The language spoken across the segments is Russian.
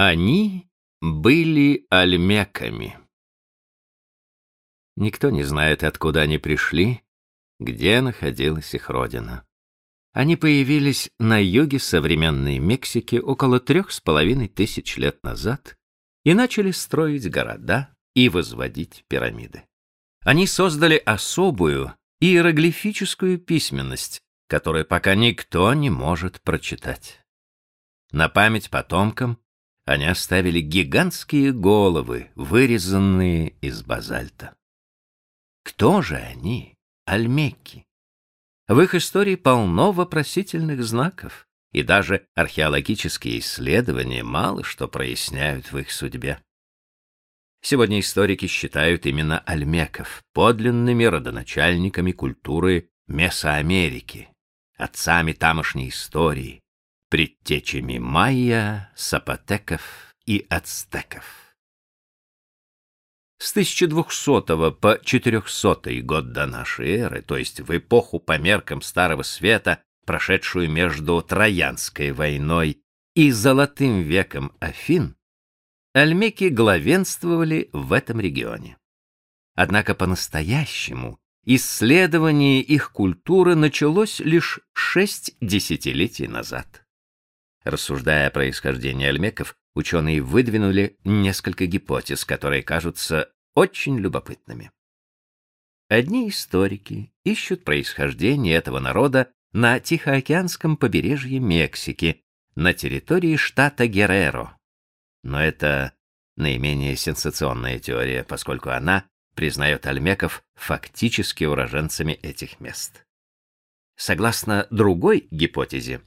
Они были альмеками. Никто не знает, откуда они пришли, где находилась их родина. Они появились на юге современной Мексики около трех с половиной тысяч лет назад и начали строить города и возводить пирамиды. Они создали особую иероглифическую письменность, которую пока никто не может прочитать. На память потомкам они оставили гигантские головы, вырезанные из базальта. Кто же они, альмеки? В их истории полно вопросительных знаков, и даже археологические исследования мало что проясняют в их судьбе. Сегодня историки считают именно альмеков подлинными родоначальниками культуры Месоамерики, отцами тамошней истории, предтечами майя, сапотеков и ацтеков. С 1200 по 400 год до нашей эры, то есть в эпоху по меркам Старого Света, прошедшую между Троянской войной и Золотым веком Афин, альмеки главенствовали в этом регионе. Однако по-настоящему исследование их культуры началось лишь шесть десятилетий назад. Рассуждая о происхождении альмеков, ученые выдвинули несколько гипотез, которые кажутся очень любопытными. Одни историки ищут происхождение этого народа на Тихоокеанском побережье Мексики, на территории штата Герреро. Но это наименее сенсационная теория, поскольку она признает альмеков фактически уроженцами этих мест. Согласно другой гипотезе,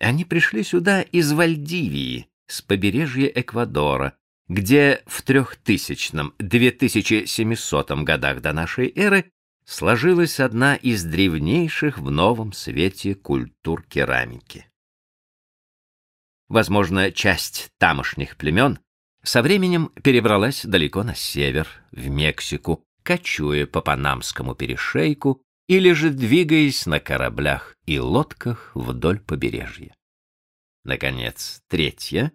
они пришли сюда из Вальдивии, с побережья Эквадора, где в 3000-2700 годах до нашей эры сложилась одна из древнейших в новом свете культур керамики. Возможно, часть тамошних племен со временем перебралась далеко на север, в Мексику, кочуя по Панамскому перешейку или же двигаясь на кораблях и лодках вдоль побережья. Наконец, третья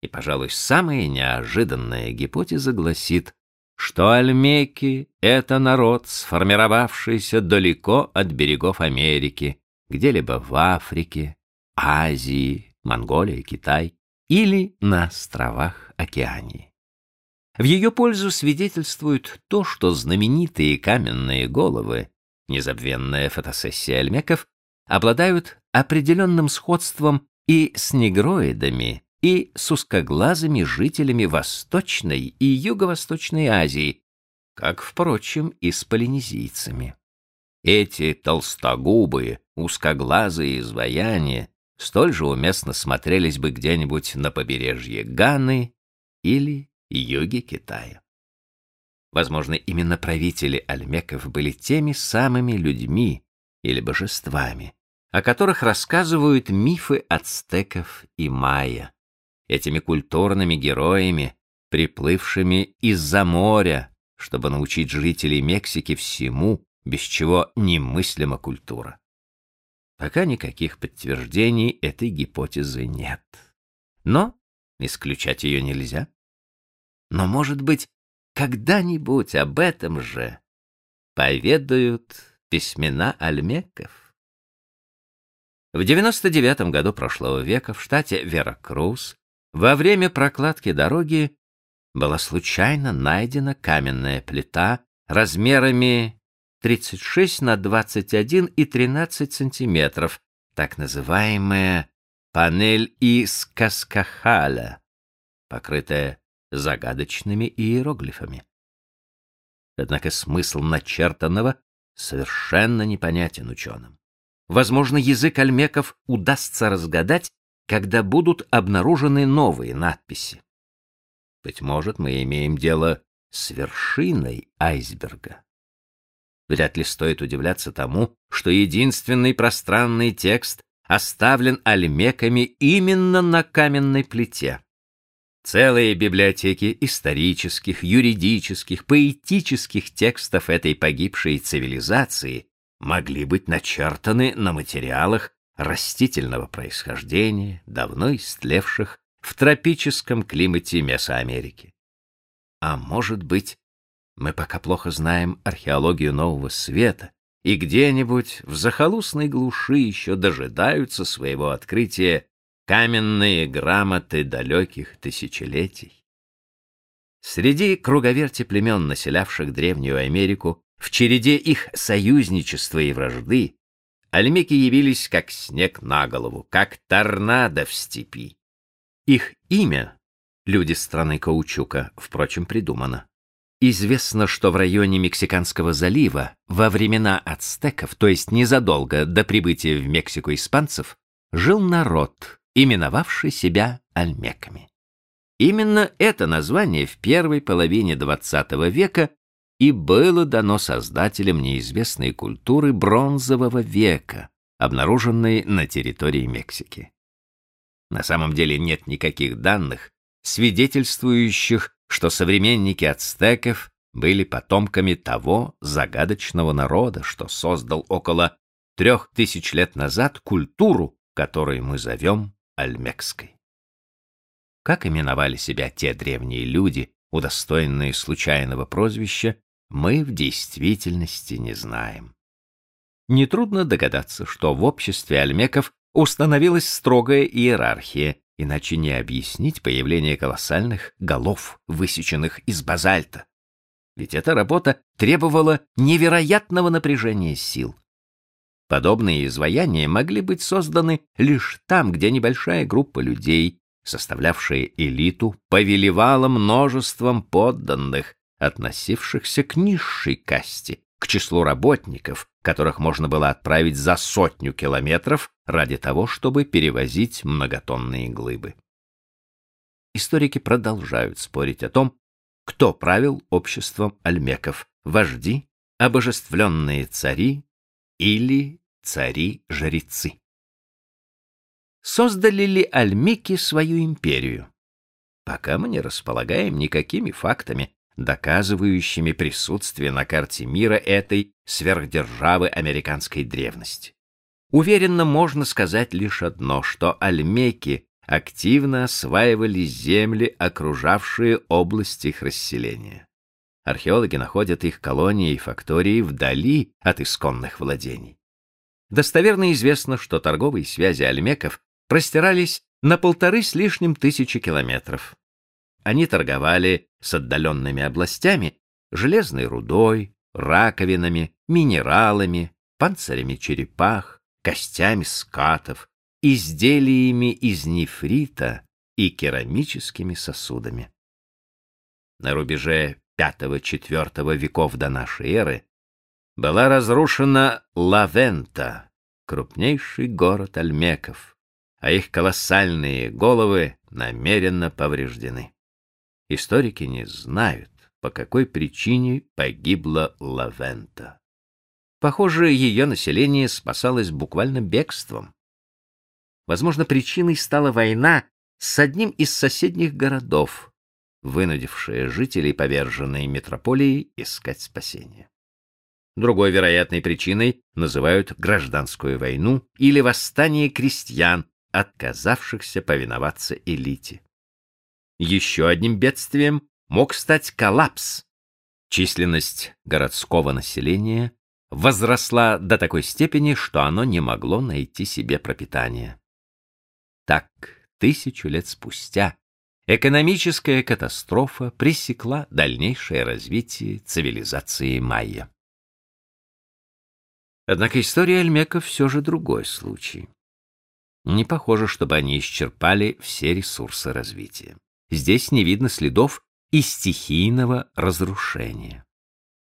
и, пожалуй, самая неожиданная гипотеза гласит, что альмеки — это народ, сформировавшийся далеко от берегов Америки, где-либо в Африке, Азии, Монголия, Китай или на островах Океании. В ее пользу свидетельствует то, что знаменитые каменные головы незабвенная фотосессия альмеков, обладают определенным сходством и с негроидами, и с узкоглазыми жителями Восточной и Юго-Восточной Азии, как, впрочем, и с полинезийцами. Эти толстогубые, узкоглазые изваяния столь же уместно смотрелись бы где-нибудь на побережье Ганы или юге Китая. Возможно, именно правители альмеков были теми самыми людьми или божествами, о которых рассказывают мифы ацтеков и майя, этими культурными героями, приплывшими из-за моря, чтобы научить жителей Мексики всему, без чего немыслима культура. Пока никаких подтверждений этой гипотезы нет. Но исключать ее нельзя. Но, может быть, когда-нибудь об этом же поведают письмена альмеков. В 99 году прошлого века в штате Веракрус во время прокладки дороги была случайно найдена каменная плита размерами 36 на 21 и 13 сантиметров, так называемая панель из Каскахаля, покрытая загадочными иероглифами. Однако смысл начертанного совершенно непонятен ученым. Возможно, язык альмеков удастся разгадать, когда будут обнаружены новые надписи. Быть может, мы имеем дело с вершиной айсберга. Вряд ли стоит удивляться тому, что единственный пространный текст оставлен альмеками именно на каменной плите. Целые библиотеки исторических, юридических, поэтических текстов этой погибшей цивилизации могли быть начертаны на материалах растительного происхождения, давно истлевших в тропическом климате Месоамерики. А может быть, мы пока плохо знаем археологию Нового Света, и где-нибудь в захолустной глуши еще дожидаются своего открытия каменные грамоты далеких тысячелетий. Среди круговерти племен, населявших Древнюю Америку, в череде их союзничества и вражды, альмеки явились как снег на голову, как торнадо в степи. Их имя, люди страны каучука, впрочем, придумано. Известно, что в районе Мексиканского залива во времена ацтеков, то есть незадолго до прибытия в Мексику испанцев, жил народ, именовавший себя альмеками. Именно это название в первой половине XX века и было дано создателям неизвестной культуры бронзового века, обнаруженной на территории Мексики. На самом деле нет никаких данных, свидетельствующих что современники ацтеков были потомками того загадочного народа, что создал около трех тысяч лет назад культуру, которую мы зовем альмекской. Как именовали себя те древние люди, удостоенные случайного прозвища, мы в действительности не знаем. Нетрудно догадаться, что в обществе альмеков установилась строгая иерархия, иначе не объяснить появление колоссальных голов, высеченных из базальта. Ведь эта работа требовала невероятного напряжения сил. Подобные изваяния могли быть созданы лишь там, где небольшая группа людей, составлявшая элиту, повелевала множеством подданных, относившихся к низшей касте, к числу работников, которых можно было отправить за сотню километров ради того, чтобы перевозить многотонные глыбы. Историки продолжают спорить о том, кто правил обществом альмеков, вожди, обожествленные цари или цари-жрецы. Создали ли альмеки свою империю? Пока мы не располагаем никакими фактами, доказывающими присутствие на карте мира этой сверхдержавы американской древности. Уверенно можно сказать лишь одно, что альмеки активно осваивали земли, окружавшие области их расселения. Археологи находят их колонии и фактории вдали от исконных владений. Достоверно известно, что торговые связи альмеков простирались на полторы с лишним тысячи километров. Они торговали с отдаленными областями железной рудой, раковинами, минералами, панцирями черепах, костями скатов, изделиями из нефрита и керамическими сосудами. На рубеже V-IV веков до нашей эры была разрушена Лавента, крупнейший город альмеков, а их колоссальные головы намеренно повреждены. Историки не знают, по какой причине погибла Лавента. Похоже, ее население спасалось буквально бегством. Возможно, причиной стала война с одним из соседних городов, вынудившая жителей поверженной метрополии искать спасение. Другой вероятной причиной называют гражданскую войну или восстание крестьян, отказавшихся повиноваться элите. Еще одним бедствием мог стать коллапс. Численность городского населения возросла до такой степени, что оно не могло найти себе пропитание. Так, тысячу лет спустя, экономическая катастрофа пресекла дальнейшее развитие цивилизации майя. Однако история альмеков все же другой случай. Не похоже, чтобы они исчерпали все ресурсы развития. Здесь не видно следов и стихийного разрушения.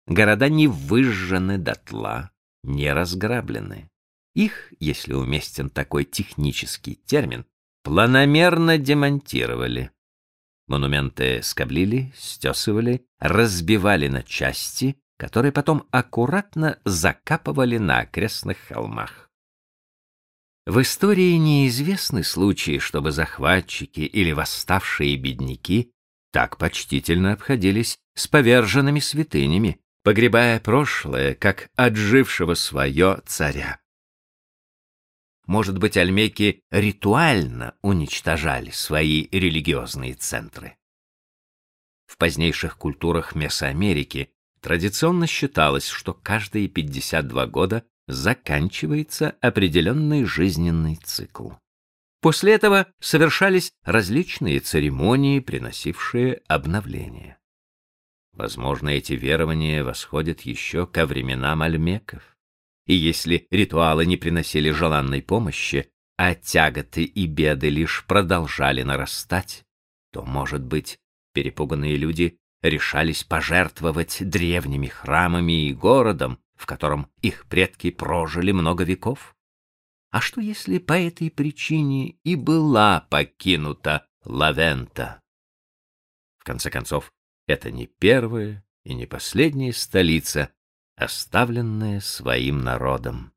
Города не выжжены дотла, не разграблены. Их, если уместен такой технический термин, планомерно демонтировали. Монументы скоблили, стесывали, разбивали на части, которые потом аккуратно закапывали на окрестных холмах. В истории неизвестны случаи, чтобы захватчики или восставшие бедняки так почтительно обходились с поверженными святынями, погребая прошлое, как отжившего свое царя. может быть, альмеки ритуально уничтожали свои религиозные центры. В позднейших культурах Месоамерики традиционно считалось, что каждые 52 года заканчивается определенный жизненный цикл. После этого совершались различные церемонии, приносившие обновление. Возможно, эти верования восходят еще ко временам альмеков. И если ритуалы не приносили желанной помощи, а тяготы и беды лишь продолжали нарастать, то, может быть, перепуганные люди решались пожертвовать древними храмами и городом, в котором их предки прожили много веков? А что если по этой причине и была покинута Лавента? В конце концов, это не первая и не последняя столица, оставленная своим народом.